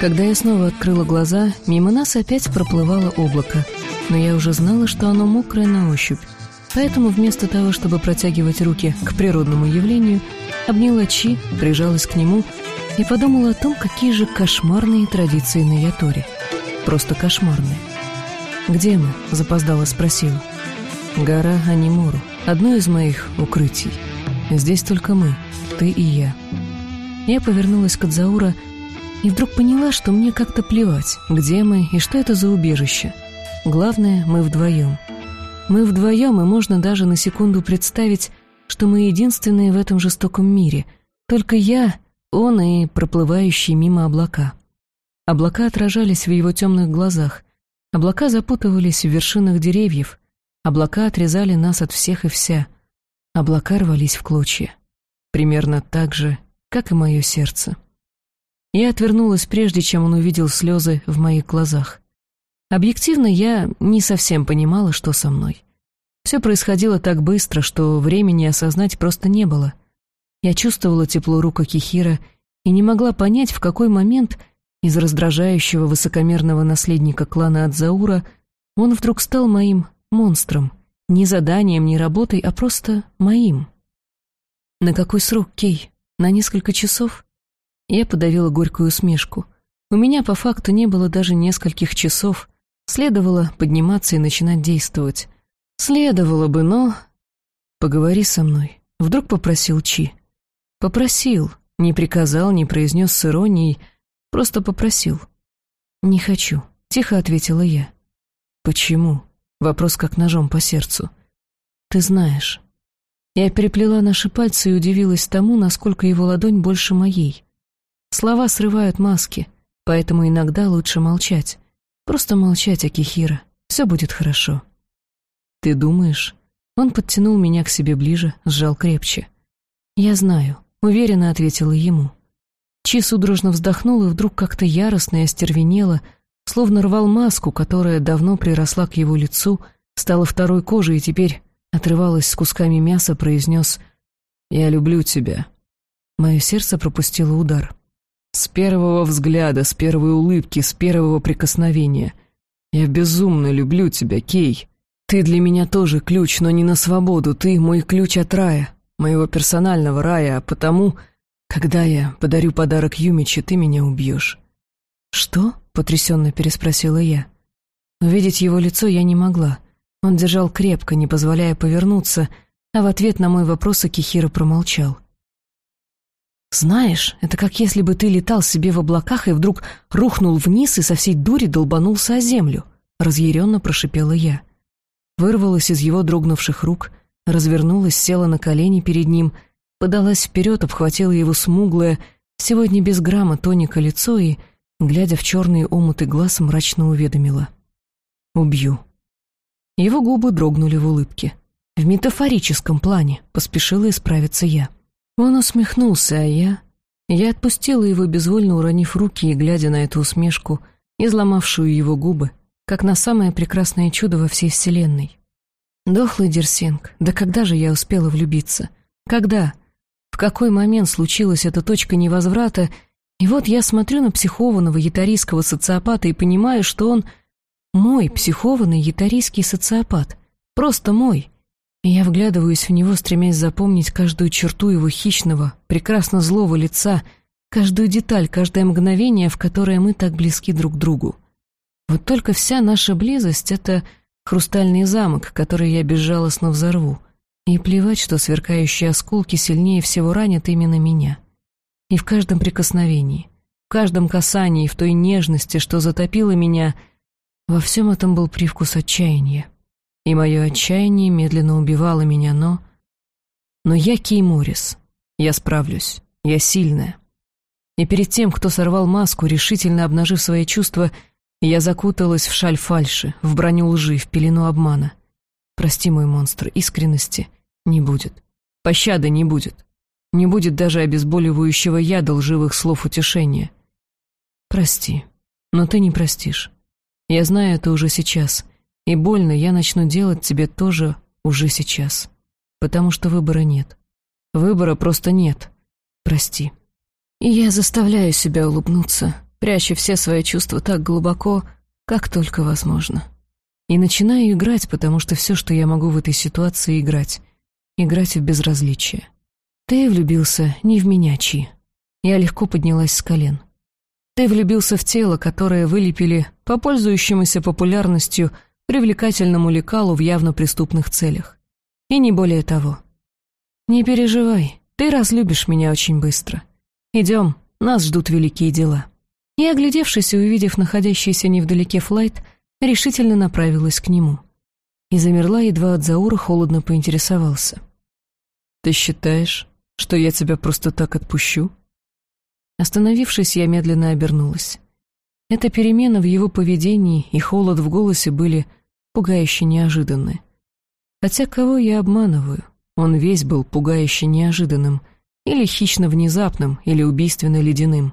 Когда я снова открыла глаза, мимо нас опять проплывало облако, но я уже знала, что оно мокрое на ощупь. Поэтому вместо того, чтобы протягивать руки к природному явлению, обняла Чи, прижалась к нему и подумала о том, какие же кошмарные традиции на Яторе. Просто кошмарные. «Где мы?» — запоздала спросила. «Гора Анимуру, одно из моих укрытий. Здесь только мы, ты и я». Я повернулась к Адзаура и вдруг поняла, что мне как-то плевать, где мы и что это за убежище. Главное, мы вдвоем. Мы вдвоем, и можно даже на секунду представить, что мы единственные в этом жестоком мире. Только я, он и проплывающие мимо облака. Облака отражались в его темных глазах. Облака запутывались в вершинах деревьев. Облака отрезали нас от всех и вся. Облака рвались в клочья. Примерно так же, как и мое сердце. Я отвернулась, прежде чем он увидел слезы в моих глазах. Объективно, я не совсем понимала, что со мной. Все происходило так быстро, что времени осознать просто не было. Я чувствовала тепло рук Акихира и не могла понять, в какой момент из раздражающего высокомерного наследника клана Адзаура он вдруг стал моим монстром, не заданием, не работой, а просто моим. На какой срок, Кей? На несколько часов? Я подавила горькую усмешку. У меня по факту не было даже нескольких часов. Следовало подниматься и начинать действовать. Следовало бы, но... «Поговори со мной», — вдруг попросил Чи. Попросил, не приказал, не произнес с иронией, просто попросил. «Не хочу», — тихо ответила я. «Почему?» — вопрос как ножом по сердцу. «Ты знаешь». Я переплела наши пальцы и удивилась тому, насколько его ладонь больше моей. Слова срывают маски, поэтому иногда лучше молчать. Просто молчать, Акихира. Все будет хорошо. Ты думаешь? Он подтянул меня к себе ближе, сжал крепче. Я знаю, уверенно ответила ему. Чи судорожно вздохнул и вдруг как-то яростно и остервенело, словно рвал маску, которая давно приросла к его лицу, стала второй кожей и теперь отрывалась с кусками мяса, произнес «Я люблю тебя». Мое сердце пропустило удар. С первого взгляда, с первой улыбки, с первого прикосновения. Я безумно люблю тебя, Кей. Ты для меня тоже ключ, но не на свободу. Ты мой ключ от рая, моего персонального рая, а потому, когда я подарю подарок Юмичи, ты меня убьешь. Что? потрясенно переспросила я. Увидеть его лицо я не могла. Он держал крепко, не позволяя повернуться, а в ответ на мой вопрос Акихира промолчал. «Знаешь, это как если бы ты летал себе в облаках и вдруг рухнул вниз и со всей дури долбанулся о землю», — разъяренно прошипела я. Вырвалась из его дрогнувших рук, развернулась, села на колени перед ним, подалась вперед, обхватила его смуглое, сегодня без грамма тоника лицо и, глядя в черные омуты глаз, мрачно уведомила. «Убью». Его губы дрогнули в улыбке. «В метафорическом плане», — поспешила исправиться я. Он усмехнулся, а я... Я отпустила его, безвольно уронив руки и глядя на эту усмешку, изломавшую его губы, как на самое прекрасное чудо во всей вселенной. Дохлый Дерсинг, да когда же я успела влюбиться? Когда? В какой момент случилась эта точка невозврата, и вот я смотрю на психованного ятарийского социопата и понимаю, что он мой психованный ятарийский социопат. Просто мой. Я вглядываюсь в него, стремясь запомнить каждую черту его хищного, прекрасно злого лица, каждую деталь, каждое мгновение, в которое мы так близки друг к другу. Вот только вся наша близость — это хрустальный замок, который я безжалостно взорву. И плевать, что сверкающие осколки сильнее всего ранят именно меня. И в каждом прикосновении, в каждом касании, в той нежности, что затопило меня, во всем этом был привкус отчаяния. И мое отчаяние медленно убивало меня, но... Но я Кей Моррис. Я справлюсь. Я сильная. И перед тем, кто сорвал маску, решительно обнажив свои чувства, я закуталась в шаль фальши, в броню лжи, в пелену обмана. Прости, мой монстр, искренности не будет. Пощады не будет. Не будет даже обезболивающего яда лживых слов утешения. Прости, но ты не простишь. Я знаю это уже сейчас — и больно я начну делать тебе тоже уже сейчас. Потому что выбора нет. Выбора просто нет. Прости. И я заставляю себя улыбнуться, прячу все свои чувства так глубоко, как только возможно. И начинаю играть, потому что все, что я могу в этой ситуации, играть. Играть в безразличие. Ты влюбился не в меня, Чи. Я легко поднялась с колен. Ты влюбился в тело, которое вылепили по пользующемуся популярностью привлекательному лекалу в явно преступных целях. И не более того. Не переживай, ты разлюбишь меня очень быстро. Идем, нас ждут великие дела. И, оглядевшись и увидев находящийся невдалеке флайт, решительно направилась к нему. И замерла, едва от Заура холодно поинтересовался. «Ты считаешь, что я тебя просто так отпущу?» Остановившись, я медленно обернулась. Эта перемена в его поведении и холод в голосе были пугающе неожиданны. Хотя кого я обманываю? Он весь был пугающе неожиданным, или хищно внезапным, или убийственно ледяным.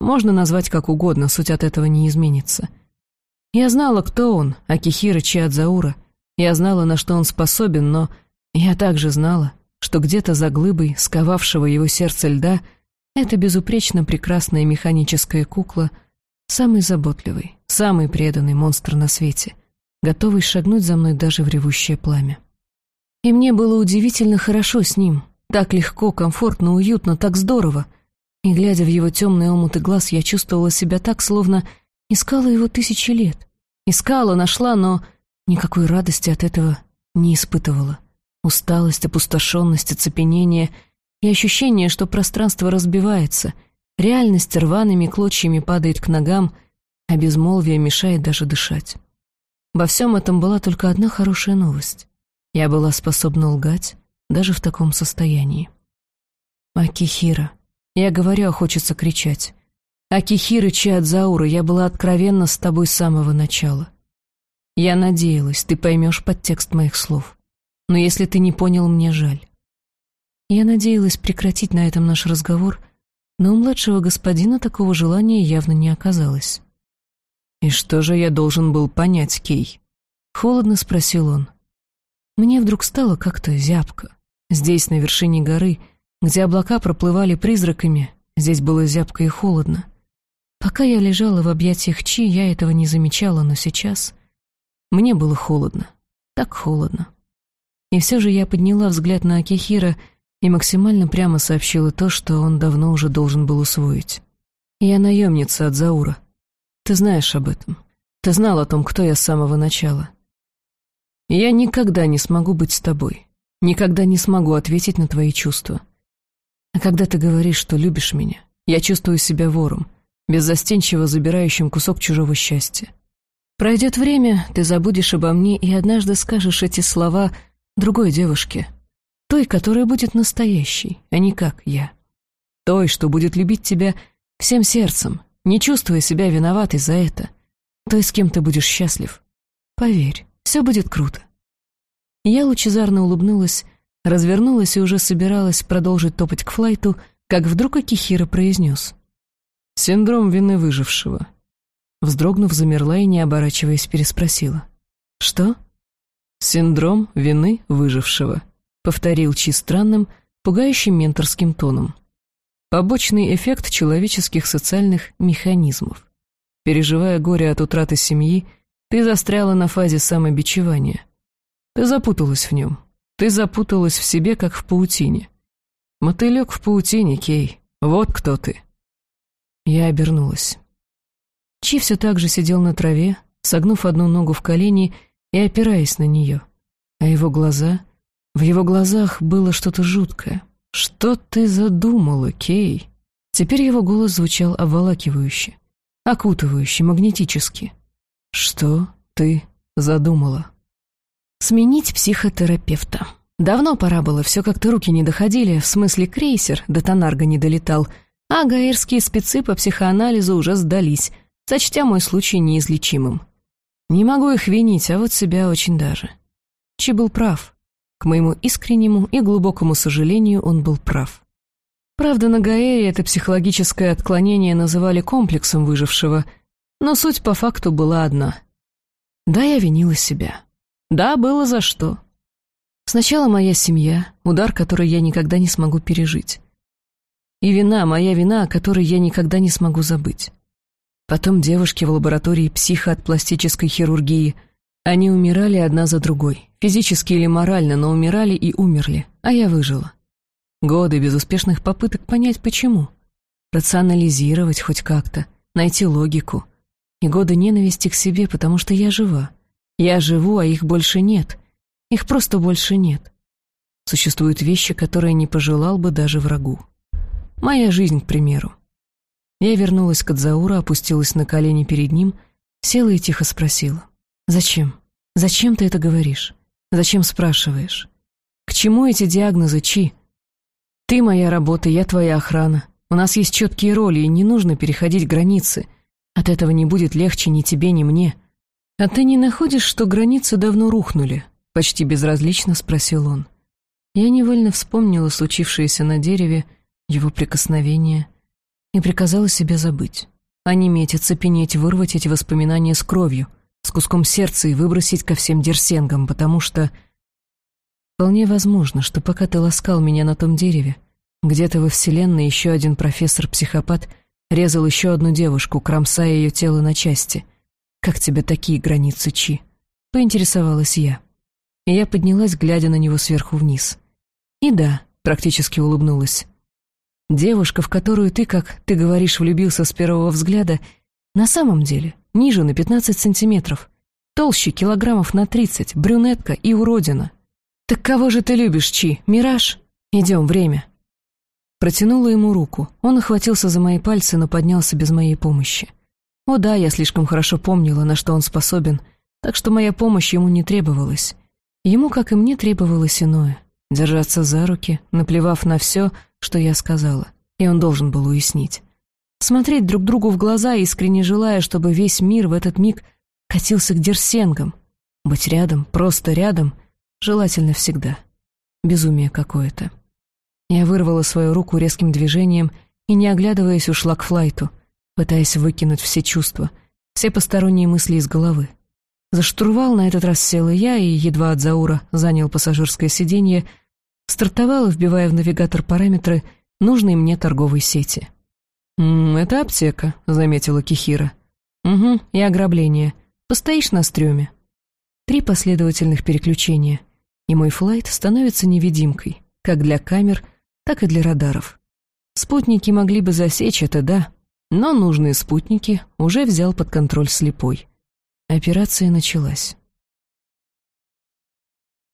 Можно назвать как угодно, суть от этого не изменится. Я знала, кто он, Акихира Чиадзаура. Я знала, на что он способен, но я также знала, что где-то за глыбой, сковавшего его сердце льда, эта безупречно прекрасная механическая кукла — самый заботливый, самый преданный монстр на свете, готовый шагнуть за мной даже в ревущее пламя. И мне было удивительно хорошо с ним, так легко, комфортно, уютно, так здорово. И, глядя в его темные омуты глаз, я чувствовала себя так, словно искала его тысячи лет. Искала, нашла, но никакой радости от этого не испытывала. Усталость, опустошенность, оцепенение — и ощущение, что пространство разбивается, реальность рваными клочьями падает к ногам, а безмолвие мешает даже дышать. Во всем этом была только одна хорошая новость. Я была способна лгать даже в таком состоянии. «Акихира». Я говорю, хочется кричать. «Акихира Чиадзаура, я была откровенна с тобой с самого начала. Я надеялась, ты поймешь подтекст моих слов. Но если ты не понял, мне жаль. Я надеялась прекратить на этом наш разговор, но у младшего господина такого желания явно не оказалось. «И что же я должен был понять, Кей?» — холодно спросил он. Мне вдруг стало как-то зябко. Здесь, на вершине горы, где облака проплывали призраками, здесь было зябко и холодно. Пока я лежала в объятиях Чи, я этого не замечала, но сейчас мне было холодно, так холодно. И все же я подняла взгляд на Акихира — и максимально прямо сообщила то, что он давно уже должен был усвоить. «Я наемница от Заура. Ты знаешь об этом. Ты знал о том, кто я с самого начала. Я никогда не смогу быть с тобой. Никогда не смогу ответить на твои чувства. А когда ты говоришь, что любишь меня, я чувствую себя вором, беззастенчиво забирающим кусок чужого счастья. Пройдет время, ты забудешь обо мне и однажды скажешь эти слова другой девушке, той, которая будет настоящей, а не как я. Той, что будет любить тебя всем сердцем, не чувствуя себя виноватой за это. Той, с кем ты будешь счастлив. Поверь, все будет круто. Я лучезарно улыбнулась, развернулась и уже собиралась продолжить топать к флайту, как вдруг Акихира произнес. «Синдром вины выжившего». Вздрогнув, замерла и, не оборачиваясь, переспросила. «Что?» «Синдром вины выжившего», повторил Чи странным, пугающим менторским тоном. Побочный эффект человеческих социальных механизмов. Переживая горе от утраты семьи, ты застряла на фазе самобичевания. Ты запуталась в нем. Ты запуталась в себе, как в паутине. Мотылек в паутине, Кей. Вот кто ты. Я обернулась. Чи все так же сидел на траве, согнув одну ногу в колени и опираясь на нее, а его глаза в его глазах было что-то жуткое. «Что ты задумала, Кей?» Теперь его голос звучал обволакивающе, окутывающе, магнетически. «Что ты задумала?» «Сменить психотерапевта. Давно пора было, все как-то руки не доходили, в смысле крейсер до Тонарга не долетал, а гаирские спецы по психоанализу уже сдались, сочтя мой случай неизлечимым. Не могу их винить, а вот себя очень даже. Чи был прав. К моему искреннему и глубокому сожалению, он был прав. Правда, на Гаэре это психологическое отклонение называли комплексом выжившего, но суть по факту была одна. Да, я винила себя. Да, было за что. Сначала моя семья, удар, который я никогда не смогу пережить. И вина, моя вина, о которой я никогда не смогу забыть. Потом девушки в лаборатории психоотпластической хирургии. Они умирали одна за другой, физически или морально, но умирали и умерли, а я выжила. Годы безуспешных попыток понять, почему. Рационализировать хоть как-то, найти логику. И годы ненависти к себе, потому что я жива. Я живу, а их больше нет. Их просто больше нет. Существуют вещи, которые не пожелал бы даже врагу. Моя жизнь, к примеру. Я вернулась к Адзауру, опустилась на колени перед ним, села и тихо спросила. «Зачем? Зачем ты это говоришь? Зачем спрашиваешь? К чему эти диагнозы, Чи? Ты моя работа, я твоя охрана. У нас есть четкие роли, и не нужно переходить границы. От этого не будет легче ни тебе, ни мне. А ты не находишь, что границы давно рухнули?» Почти безразлично спросил он. Я невольно вспомнила случившееся на дереве, его прикосновение, и приказала себе забыть. Онеметь, оцепенеть, вырвать эти воспоминания с кровью, с куском сердца и выбросить ко всем дерсенгам, потому что... Вполне возможно, что пока ты ласкал меня на том дереве, где-то во вселенной еще один профессор-психопат резал еще одну девушку, кромсая ее тело на части. Как тебе такие границы, Чи? Поинтересовалась я. И я поднялась, глядя на него сверху вниз. И да, практически улыбнулась. Девушка, в которую ты, как ты говоришь, влюбился с первого взгляда, на самом деле ниже на 15 сантиметров, толще килограммов на 30, брюнетка и уродина. Так кого же ты любишь, Чи? Мираж? Идем, время. Протянула ему руку. Он охватился за мои пальцы, но поднялся без моей помощи. О да, я слишком хорошо помнила, на что он способен, так что моя помощь ему не требовалась. Ему, как и мне, требовалось иное — держаться за руки, наплевав на все, что я сказала, и он должен был уяснить. Смотреть друг другу в глаза, искренне желая, чтобы весь мир в этот миг катился к дерсенгам. Быть рядом, просто рядом, желательно всегда. Безумие какое-то. Я вырвала свою руку резким движением и, не оглядываясь, ушла к флайту, пытаясь выкинуть все чувства, все посторонние мысли из головы. За штурвал на этот раз села я, и едва от Заура занял пассажирское сиденье, Стартовала, вбивая в навигатор параметры нужной мне торговой сети. «М -м, «Это аптека», — заметила Кихира. «Угу, и ограбление. Постоишь на стреме». Три последовательных переключения, и мой флайт становится невидимкой, как для камер, так и для радаров. Спутники могли бы засечь это, да, но нужные спутники уже взял под контроль слепой. Операция началась.